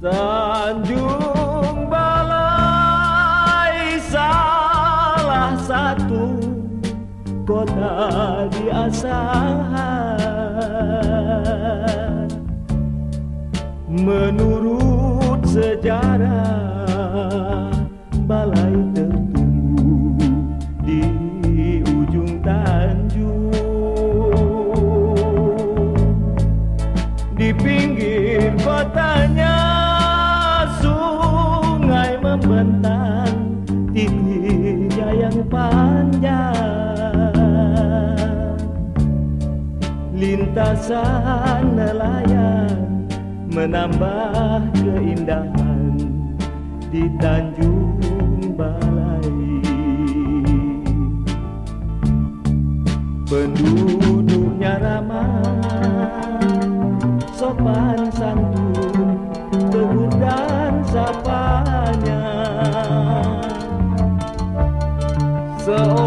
Tanjung Balai salah satu kota di asahan. Menurut sejarah Balai sungai membentang titiknya yang panjang. Lintasan nelayan menambah keindahan di Tanjung Balai. Penduduknya ramah sopan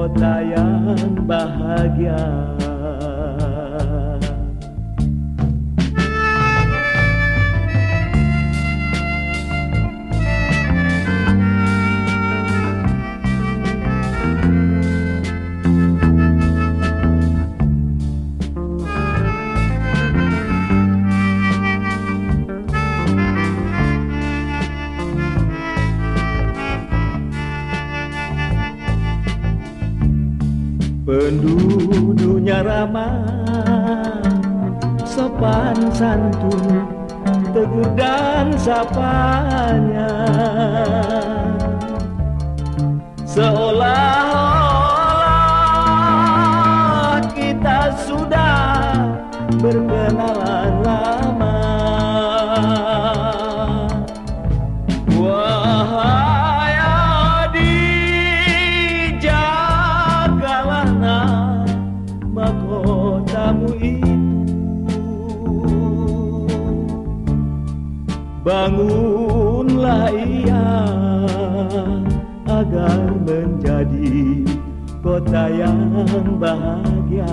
kota yang bahagia Penduduknya ramah Sopan santun Tegur dan sapanya. Seolah-olah kita sudah berkenalan lama Bangunlah ia agar menjadi kota yang bahagia